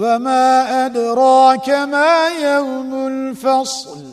وما أدراك ما يوم الفصل.